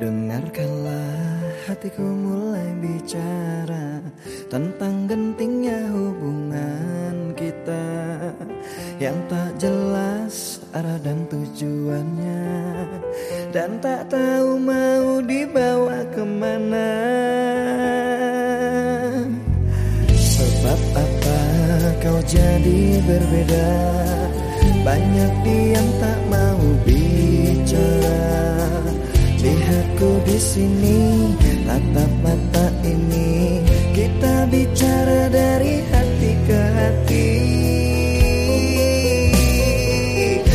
Biarkanlah hatiku mulai bicara Tentang gentingnya hubungan kita Yang tak jelas arah dan tujuannya Dan tak tahu mau dibawa ke mana. Sebab apa kau jadi berbeda? Banyak diam tak mau bicara Di sini, tatap mata ini, kita bicara dari hati ke hati.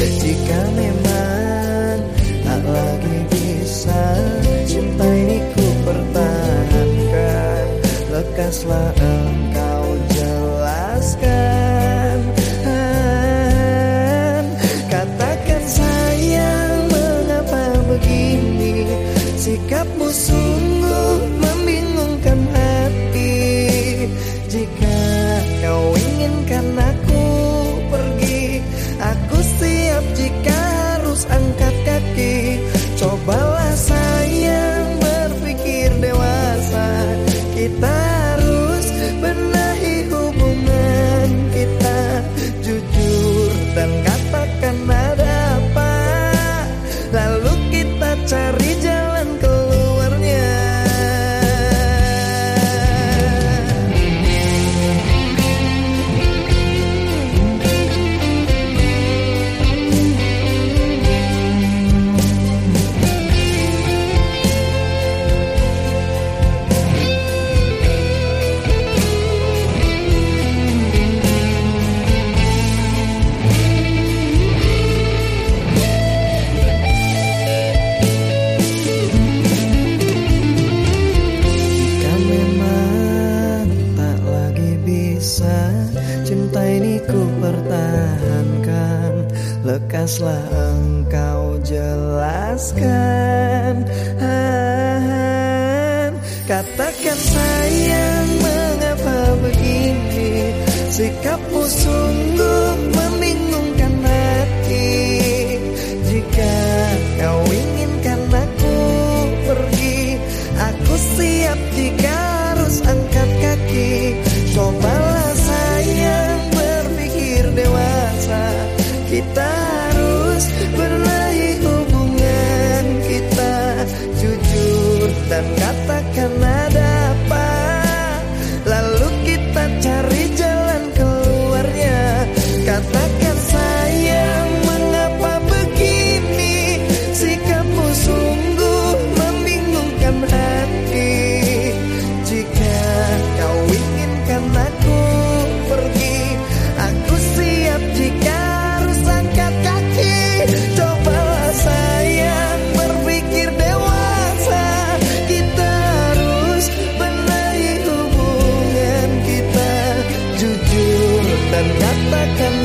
Jika memang tak lagi bisa cinta ini ku pertahankan, lekaslah engkau jelaskan. encarnar. Lekaslah engkau jelaskan. Katakan sayang mengapa begini? Sikapmu sungguh dan katakan ada dan katakan